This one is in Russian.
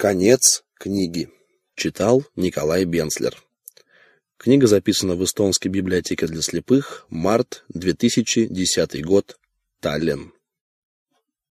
Конец книги. Читал Николай Бенцлер. Книга записана в эстонской библиотеке для слепых. Март 2010 год. Таллин.